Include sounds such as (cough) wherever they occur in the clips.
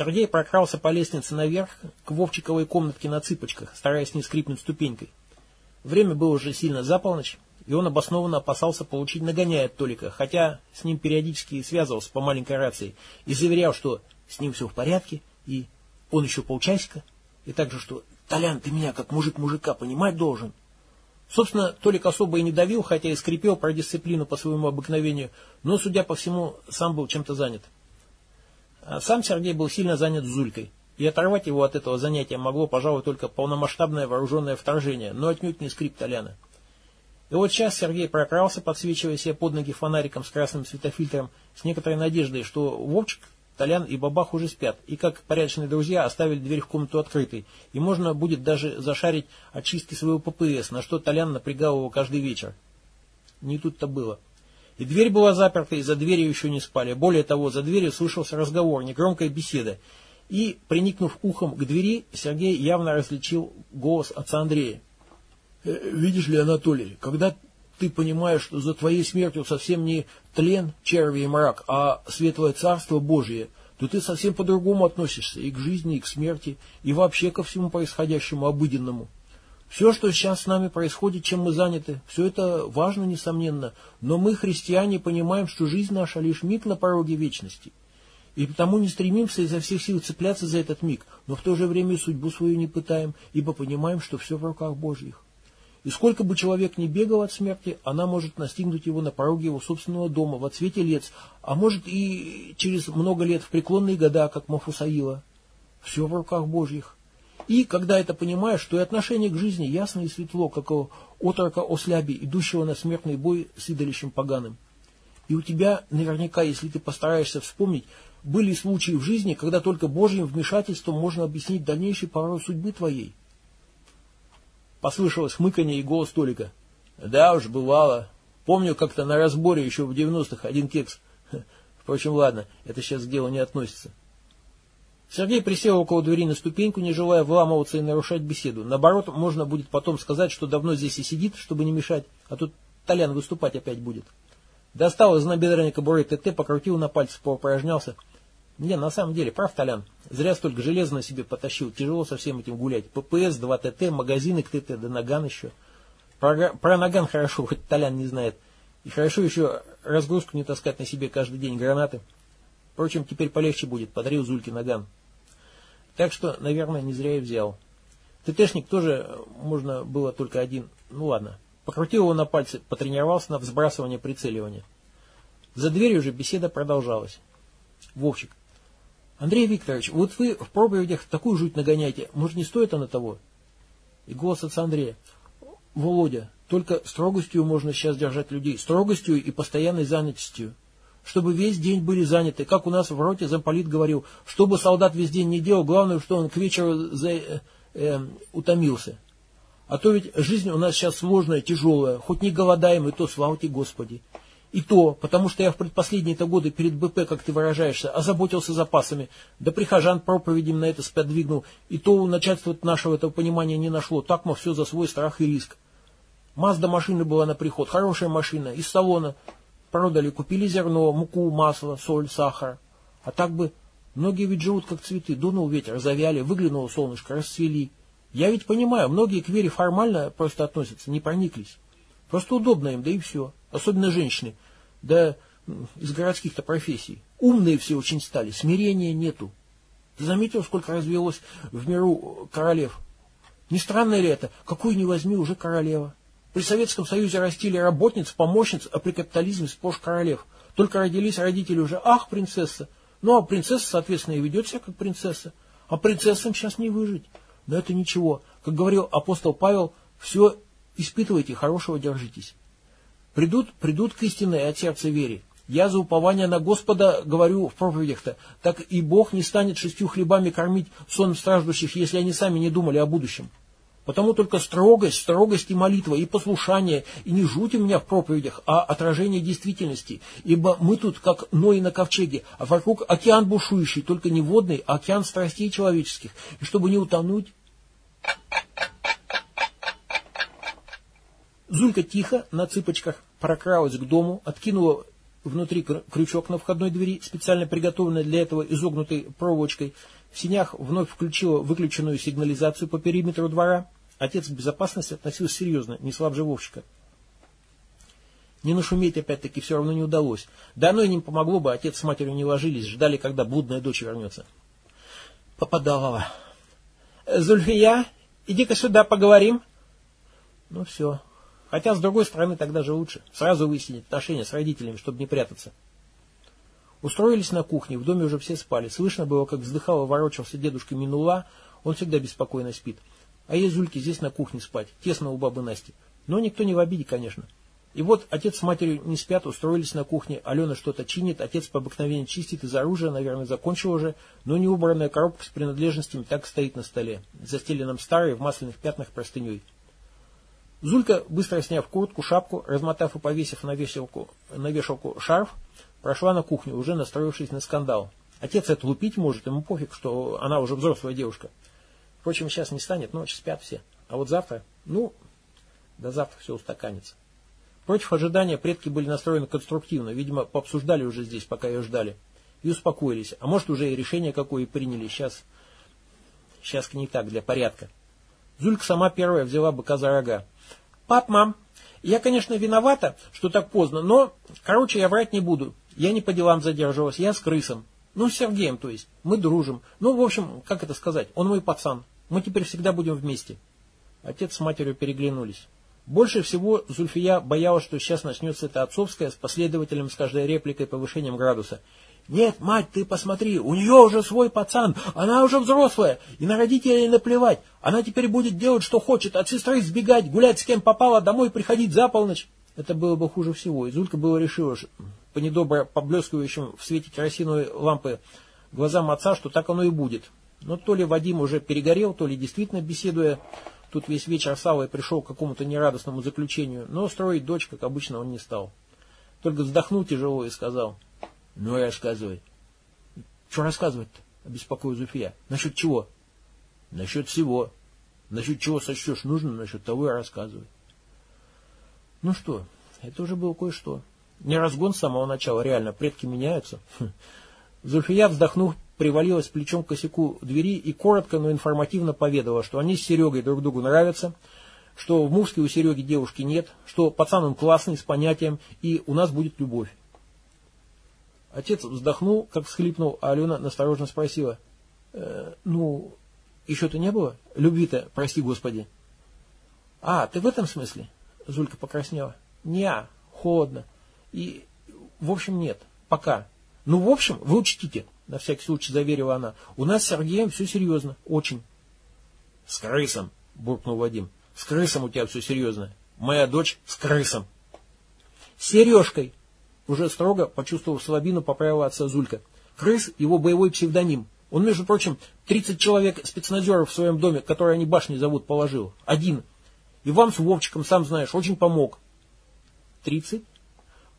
Сергей прокрался по лестнице наверх к Вовчиковой комнатке на цыпочках, стараясь не скрипнуть ступенькой. Время было уже сильно за полночь, и он обоснованно опасался получить нагоняя от Толика, хотя с ним периодически связывался по маленькой рации и заверял, что с ним все в порядке, и он еще полчасика, и также, что «Толян, ты меня как мужик мужика понимать должен». Собственно, Толик особо и не давил, хотя и скрипел про дисциплину по своему обыкновению, но, судя по всему, сам был чем-то занят. А сам Сергей был сильно занят Зулькой, и оторвать его от этого занятия могло, пожалуй, только полномасштабное вооруженное вторжение, но отнюдь не скрип Толяна. И вот сейчас Сергей прокрался, подсвечивая себе под ноги фонариком с красным светофильтром, с некоторой надеждой, что Вовчик, Толян и Бабах уже спят, и как порядочные друзья оставили дверь в комнату открытой, и можно будет даже зашарить очистки своего ППС, на что Толян напрягал его каждый вечер. Не тут-то было. И дверь была заперта, и за дверью еще не спали. Более того, за дверью слышался разговор, негромкая беседа. И, приникнув ухом к двери, Сергей явно различил голос отца Андрея. «Э, «Видишь ли, Анатолий, когда ты понимаешь, что за твоей смертью совсем не тлен, черви и мрак, а светлое царство Божие, то ты совсем по-другому относишься и к жизни, и к смерти, и вообще ко всему происходящему обыденному». Все, что сейчас с нами происходит, чем мы заняты, все это важно, несомненно, но мы, христиане, понимаем, что жизнь наша лишь миг на пороге вечности. И потому не стремимся изо всех сил цепляться за этот миг, но в то же время и судьбу свою не пытаем, ибо понимаем, что все в руках Божьих. И сколько бы человек ни бегал от смерти, она может настигнуть его на пороге его собственного дома, в отсвете лет, а может и через много лет в преклонные года, как Мафусаила. Все в руках Божьих. И когда это понимаешь, что и отношение к жизни ясно и светло, как у отрока осляби, идущего на смертный бой с идолищем поганым. И у тебя наверняка, если ты постараешься вспомнить, были случаи в жизни, когда только Божьим вмешательством можно объяснить дальнейший порой судьбы твоей. Послышалось хмыканье и голос Толика. Да уж, бывало. Помню, как-то на разборе еще в 90-х один кекс. (laughs) Впрочем, ладно, это сейчас к делу не относится. Сергей присел около двери на ступеньку, не желая вламываться и нарушать беседу. Наоборот, можно будет потом сказать, что давно здесь и сидит, чтобы не мешать, а тут Толян выступать опять будет. Достал из набедренной кобуры ТТ, покрутил на пальце, поупражнялся. Не, на самом деле, прав Толян. Зря столько железа на себе потащил, тяжело со всем этим гулять. ППС, 2 ТТ, магазины к ТТ, да наган еще. Про, про наган хорошо, хоть Толян не знает. И хорошо еще разгрузку не таскать на себе каждый день гранаты. Впрочем, теперь полегче будет, подарил Зульке наган. Так что, наверное, не зря и взял. ТТшник тоже можно было только один. Ну ладно. Покрутил его на пальце, потренировался на взбрасывание прицеливания. За дверью же беседа продолжалась. Вовчик. Андрей Викторович, вот вы в проповедях такую жуть нагоняете. Может, не стоит она того? И голос отца Андрея. Володя, только строгостью можно сейчас держать людей. Строгостью и постоянной занятостью чтобы весь день были заняты. Как у нас в роте замполит говорил, чтобы солдат весь день не делал, главное, что он к вечеру за, э, э, утомился. А то ведь жизнь у нас сейчас сложная, тяжелая, хоть не голодаем, и то славьте Господи. И то, потому что я в предпоследние-то годы перед БП, как ты выражаешься, озаботился запасами, да прихожан проповедям на это сподвигнул, и то у начальства нашего этого понимания не нашло, так мы все за свой страх и риск. Мазда машина была на приход, хорошая машина, из салона, Продали, купили зерно, муку, масло, соль, сахар. А так бы многие ведь живут как цветы. Дунул ветер, завяли, выглянуло солнышко, расцвели. Я ведь понимаю, многие к вере формально просто относятся, не прониклись. Просто удобно им, да и все. Особенно женщины. Да из городских-то профессий. Умные все очень стали, смирения нету. Ты заметил, сколько развелось в миру королев? Не странно ли это? Какую не возьми, уже королева. При Советском Союзе растили работниц, помощниц, а при капитализме сплошь королев. Только родились родители уже, ах, принцесса. Ну, а принцесса, соответственно, и ведет себя как принцесса. А принцессам сейчас не выжить. Но это ничего. Как говорил апостол Павел, все испытывайте, хорошего держитесь. Придут, придут к истинной от сердца вере. Я за упование на Господа говорю в проповедях-то, так и Бог не станет шестью хлебами кормить сон страждущих, если они сами не думали о будущем. Потому только строгость, строгость и молитва, и послушание, и не жуть у меня в проповедях, а отражение действительности. Ибо мы тут как Ной на ковчеге, а вокруг океан бушующий, только не водный, а океан страстей человеческих. И чтобы не утонуть... Зулька тихо, на цыпочках, прокралась к дому, откинула внутри крючок на входной двери, специально приготовленный для этого изогнутой проволочкой. В синях вновь включила выключенную сигнализацию по периметру двора. Отец к безопасности относился серьезно, не слабже Вовчика. Не нашуметь опять-таки все равно не удалось. Да оно и не помогло бы, отец с матерью не ложились, ждали, когда блудная дочь вернется. Попадалова. Зульфия, иди-ка сюда, поговорим. Ну все. Хотя, с другой стороны, тогда же лучше. Сразу выяснить отношения с родителями, чтобы не прятаться. Устроились на кухне, в доме уже все спали. Слышно было, как вздыхал и ворочался дедушка Минула, он всегда беспокойно спит. А ей здесь на кухне спать, тесно у бабы Насти. Но никто не в обиде, конечно. И вот отец с матерью не спят, устроились на кухне, Алена что-то чинит, отец по обыкновению чистит из оружия, наверное, закончил уже, но неубранная коробка с принадлежностями так стоит на столе, застеленном старой в масляных пятнах простыней. Зулька, быстро сняв куртку, шапку, размотав и повесив на вешалку, на вешалку шарф, прошла на кухню, уже настроившись на скандал. Отец это лупить может, ему пофиг, что она уже взрослая девушка. Впрочем, сейчас не станет, ночь спят все. А вот завтра, ну, до завтра все устаканится. Против ожидания предки были настроены конструктивно, видимо, пообсуждали уже здесь, пока ее ждали. И успокоились. А может, уже и решение какое приняли. Сейчас, сейчас не так, для порядка. Зулька сама первая взяла быка за рога. «Пап, мам, я, конечно, виновата, что так поздно, но, короче, я врать не буду. Я не по делам задерживалась, я с крысом. Ну, с Сергеем, то есть. Мы дружим. Ну, в общем, как это сказать, он мой пацан. Мы теперь всегда будем вместе». Отец с матерью переглянулись. Больше всего Зульфия боялась, что сейчас начнется это отцовское с последователем с каждой репликой повышением градуса. «Нет, мать, ты посмотри, у нее уже свой пацан, она уже взрослая, и на родителей наплевать. Она теперь будет делать, что хочет, от сестры сбегать, гулять с кем попало, домой приходить за полночь». Это было бы хуже всего. И Зулька было решила, по недобро поблескивающим в свете керосиновой лампы глазам отца, что так оно и будет. Но то ли Вадим уже перегорел, то ли действительно беседуя Тут весь вечер Савой пришел к какому-то нерадостному заключению, но строить дочь, как обычно, он не стал. Только вздохнул тяжело и сказал, ну и рассказывай. Что рассказывать-то? Обеспокоил Зуфия. Насчет чего? Насчет всего. Насчет чего сочтешь нужно, насчет того и рассказывай. Ну что, это уже было кое-что. Не разгон с самого начала, реально, предки меняются. Зульфия, вздохнув, привалилась плечом к косяку двери и коротко, но информативно поведала, что они с Серегой друг другу нравятся, что в Мувске у Сереги девушки нет, что пацан он классный, с понятием, и у нас будет любовь. Отец вздохнул, как всхлипнул, а Алена насторожно спросила, э, ну, еще-то не было? Любви-то, прости господи. А, ты в этом смысле? Зулька покраснела. Не, холодно. И, в общем, нет, пока. Ну, в общем, вы учтите, на всякий случай заверила она. У нас с Сергеем все серьезно, очень. С крысом, буркнул Вадим. С крысом у тебя все серьезно. Моя дочь с крысом. С Сережкой. Уже строго, почувствовав слабину, поправила отца Зулька. Крыс – его боевой псевдоним. Он, между прочим, 30 человек спецназеров в своем доме, которые они башни зовут, положил. Один. И вам с Вовчиком, сам знаешь, очень помог. Тридцать?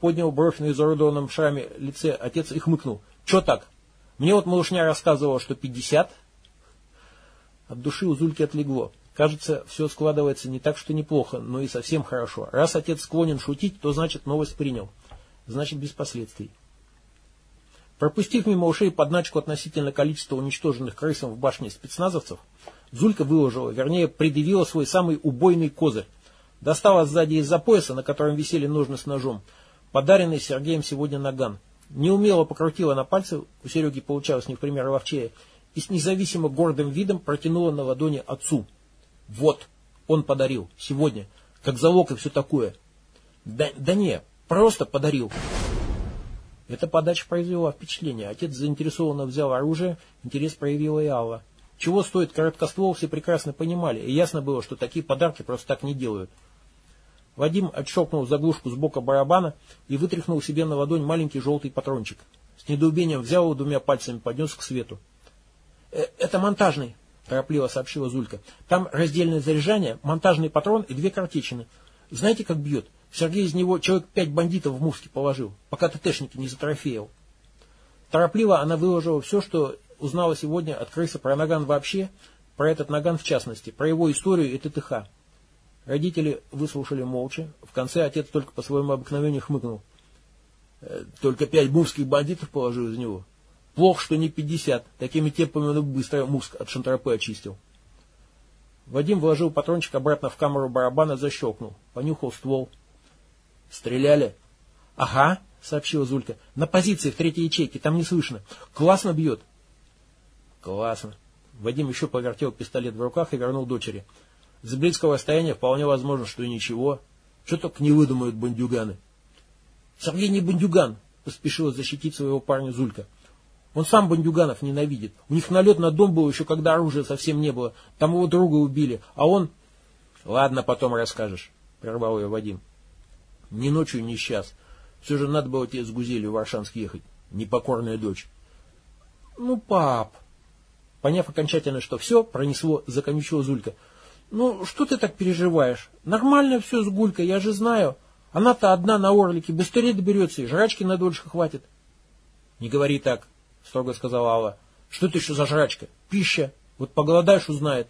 Поднял бровь на изуродованном шраме лице отец и хмыкнул. Че так? Мне вот малышня рассказывала, что 50. От души у Зульки отлегло. Кажется, все складывается не так, что неплохо, но и совсем хорошо. Раз отец склонен шутить, то значит новость принял. Значит без последствий. Пропустив мимо ушей подначку относительно количества уничтоженных крысом в башне спецназовцев, Зулька выложила, вернее, предъявила свой самый убойный козырь. Достала сзади из-за пояса, на котором висели ножны с ножом, подаренный Сергеем сегодня наган неумело покрутила на пальце, у Сереги получалось не в пример ловчее, и с независимо гордым видом протянула на ладони отцу. Вот, он подарил, сегодня, как залог и все такое. Да, да не, просто подарил. Эта подача произвела впечатление. Отец заинтересованно взял оружие, интерес проявила и Алла. Чего стоит короткоствол, все прекрасно понимали, и ясно было, что такие подарки просто так не делают. Вадим отщелкнул заглушку с бока барабана и вытряхнул себе на ладонь маленький желтый патрончик. С недоумением взял его двумя пальцами, поднес к свету. «Э, «Это монтажный», — торопливо сообщила Зулька. «Там раздельное заряжание, монтажный патрон и две картечины. Знаете, как бьет? Сергей из него человек пять бандитов в муске положил, пока ТТшники не затрофеял». Торопливо она выложила все, что узнала сегодня от крыса про наган вообще, про этот наган в частности, про его историю и ТТХ. Родители выслушали молча. В конце отец только по своему обыкновению хмыкнул. Э, только пять мувских бандитов положил из него. Плохо, что не пятьдесят. Такими темпами он быстро муск от шантропы очистил. Вадим вложил патрончик обратно в камеру барабана, защелкнул. Понюхал ствол. Стреляли? Ага, сообщила Зулька. На позиции в третьей ячейке, там не слышно. Классно бьет. Классно. Вадим еще повертел пистолет в руках и вернул дочери. С близкого расстояния вполне возможно, что и ничего. Что только не выдумают бандюганы. Сергей не бандюган, поспешила защитить своего парня Зулька. Он сам бандюганов ненавидит. У них налет на дом был еще, когда оружия совсем не было. Там его друга убили, а он... Ладно, потом расскажешь, прервал ее Вадим. Ни ночью, ни сейчас. Все же надо было тебе с Гузелью в Варшанск ехать. Непокорная дочь. Ну, пап. Поняв окончательно, что все, пронесло, законючила Зулька. Ну, что ты так переживаешь? Нормально все с Гулькой, я же знаю. Она-то одна на орлике, быстрее доберется, и жрачки на дольше хватит. Не говори так, строго сказала Алла. Что это еще за жрачка? Пища. Вот поголодаешь, узнает.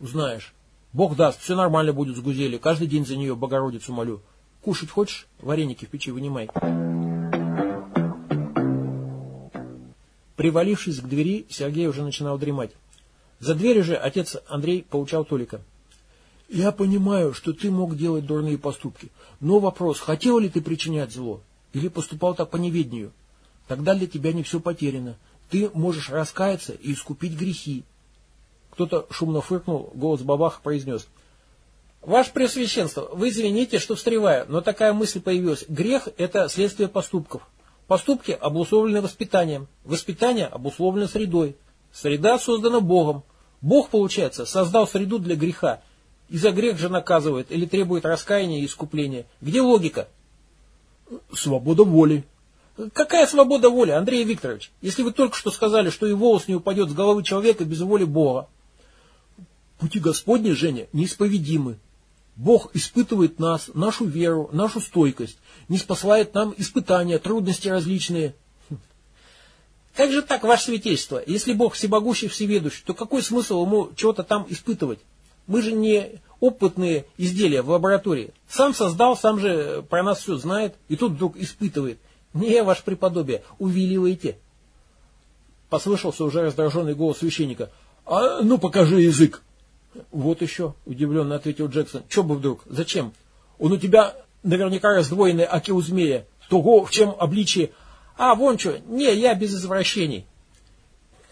Узнаешь. Бог даст, все нормально будет с Гузелью. Каждый день за нее Богородицу молю. Кушать хочешь? Вареники в печи вынимай. Привалившись к двери, Сергей уже начинал дремать. За дверью же отец Андрей получал Толика. «Я понимаю, что ты мог делать дурные поступки, но вопрос, хотел ли ты причинять зло, или поступал так по неведению? Тогда для тебя не все потеряно. Ты можешь раскаяться и искупить грехи». Кто-то шумно фыркнул, голос бабаха произнес. «Ваше Преосвященство, вы извините, что встреваю, но такая мысль появилась. Грех – это следствие поступков. Поступки обусловлены воспитанием. Воспитание обусловлено средой. Среда создана Богом. Бог, получается, создал среду для греха. И за грех же наказывает или требует раскаяния и искупления. Где логика? Свобода воли. Какая свобода воли, Андрей Викторович, если вы только что сказали, что и волос не упадет с головы человека без воли Бога? Пути Господни, Женя, неисповедимы. Бог испытывает нас, нашу веру, нашу стойкость, не спасает нам испытания, трудности различные. Как же так, ваше святейство? Если Бог всебогущий, всеведущий, то какой смысл ему чего-то там испытывать? Мы же не опытные изделия в лаборатории. Сам создал, сам же про нас все знает, и тут вдруг испытывает. Не, ваше преподобие, увиливаете. Послышался уже раздраженный голос священника. А ну покажи язык. Вот еще, удивленно ответил Джексон. Че бы вдруг? Зачем? Он у тебя наверняка раздвоенный аки у змея. Того, в чем обличие а, вон что, не, я без извращений.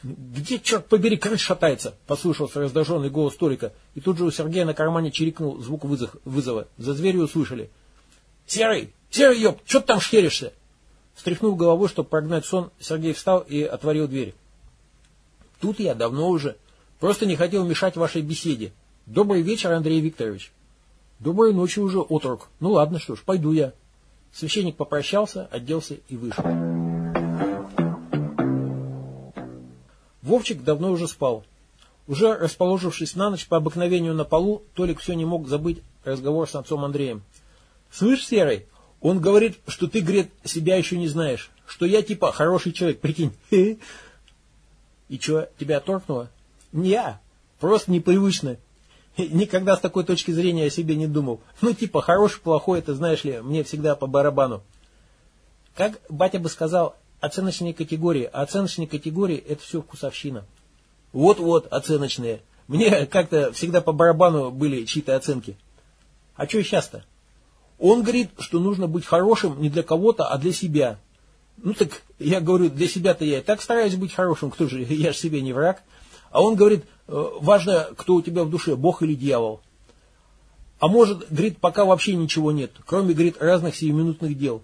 Где, черт побери, крыш шатается? Послышался раздраженный голос Толика. И тут же у Сергея на кармане чирикнул звук вызов, вызова. За дверью услышали. Серый, серый, ёб, что ты там шхеришься? Стряхнув головой, чтобы прогнать сон, Сергей встал и отворил дверь. Тут я давно уже. Просто не хотел мешать вашей беседе. Добрый вечер, Андрей Викторович. Доброй ночи уже, отрок. Ну ладно, что ж, пойду я. Священник попрощался, оделся и вышел. Вовчик давно уже спал. Уже расположившись на ночь по обыкновению на полу, Толик все не мог забыть разговор с отцом Андреем. «Слышь, Серый, он говорит, что ты, Грет, себя еще не знаешь, что я типа хороший человек, прикинь». (laughs) «И что, тебя торкнуло?» «Не, просто непривычно. Никогда с такой точки зрения о себе не думал. Ну, типа, хороший, плохой, это, знаешь ли, мне всегда по барабану. Как батя бы сказал, оценочные категории. А оценочные категории – это все вкусовщина. Вот-вот, оценочные. Мне как-то всегда по барабану были чьи-то оценки. А что сейчас-то? Он говорит, что нужно быть хорошим не для кого-то, а для себя. Ну так, я говорю, для себя-то я и так стараюсь быть хорошим, кто же, я же себе не враг. А он говорит, э, важно, кто у тебя в душе, Бог или дьявол. А может, говорит, пока вообще ничего нет, кроме, говорит, разных сиюминутных дел.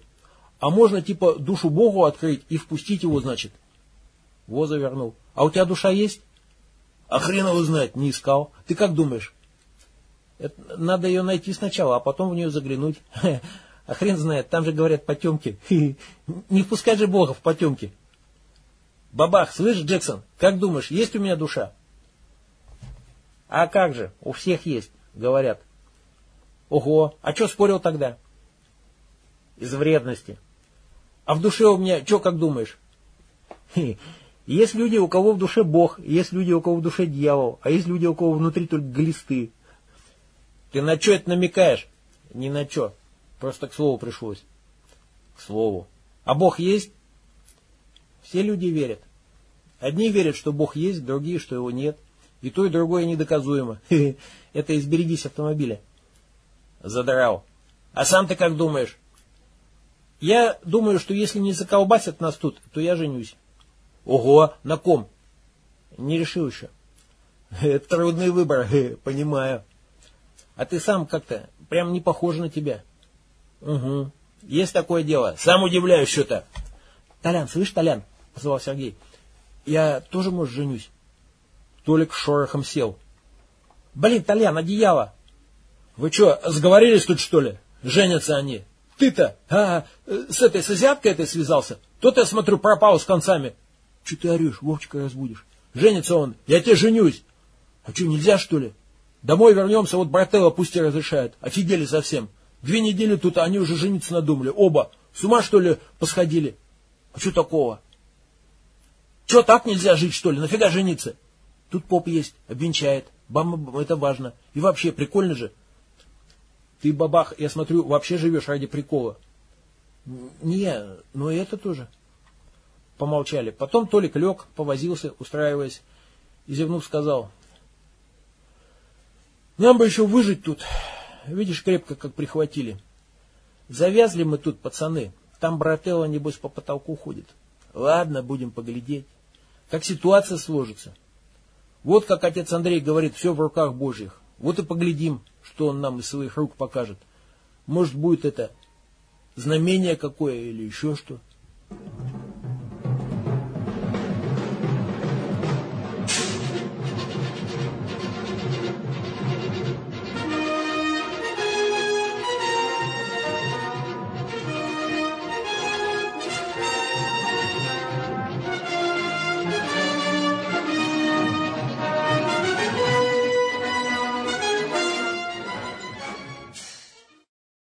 А можно, типа, душу Богу открыть и впустить его, значит. Во завернул. А у тебя душа есть? А хрен его знает, не искал. Ты как думаешь? Это, надо ее найти сначала, а потом в нее заглянуть. (laughs) А хрен знает, там же говорят потемки. (laughs) Не впускать же Бога в потемки. Бабах, слышишь, Джексон, как думаешь, есть у меня душа? А как же, у всех есть, говорят. Ого, а что спорил тогда? Из вредности. А в душе у меня, что как думаешь? Есть люди, у кого в душе Бог, есть люди, у кого в душе дьявол, а есть люди, у кого внутри только глисты. Ты на что это намекаешь? Ни на что. Просто к слову пришлось. К слову. А Бог есть? Все люди верят. Одни верят, что Бог есть, другие, что его нет. И то, и другое недоказуемо. (laughs) Это изберегись автомобиля. Задрал. А сам ты как думаешь? Я думаю, что если не заколбасят нас тут, то я женюсь. Ого, на ком? Не решил еще. (laughs) Трудный выбор, (laughs) понимаю. А ты сам как-то прям не похож на тебя. Угу. Есть такое дело. Сам удивляюсь что-то. Толян, слышь, Толян, позвал Сергей. Я тоже, может, женюсь. Толик шорохом сел. Блин, Толян, одеяло. Вы что, сговорились тут, что ли? Женятся они. Ты-то, а, с этой, с азиаткой этой связался? Тот, я смотрю, пропал с концами. Че ты орешь, Вовчика разбудишь? Женится он, я тебе женюсь. А что, нельзя, что ли? Домой вернемся, вот брателла пусть и разрешает. Офигели совсем. Две недели тут, а они уже жениться надумали. Оба. С ума, что ли, посходили? А что такого? Че, так нельзя жить, что ли? Нафига жениться? Тут поп есть, обвенчает. Бам, это важно. И вообще, прикольно же. Ты, бабах, я смотрю, вообще живешь ради прикола. Не, но это тоже. Помолчали. Потом Толик лег, повозился, устраиваясь, и зевнув сказал. Нам бы еще выжить тут. Видишь, крепко как прихватили. Завязли мы тут, пацаны. Там брателло, небось, по потолку ходит. Ладно, будем поглядеть. Как ситуация сложится. Вот как отец Андрей говорит, все в руках Божьих. Вот и поглядим, что он нам из своих рук покажет. Может, будет это знамение какое или еще что.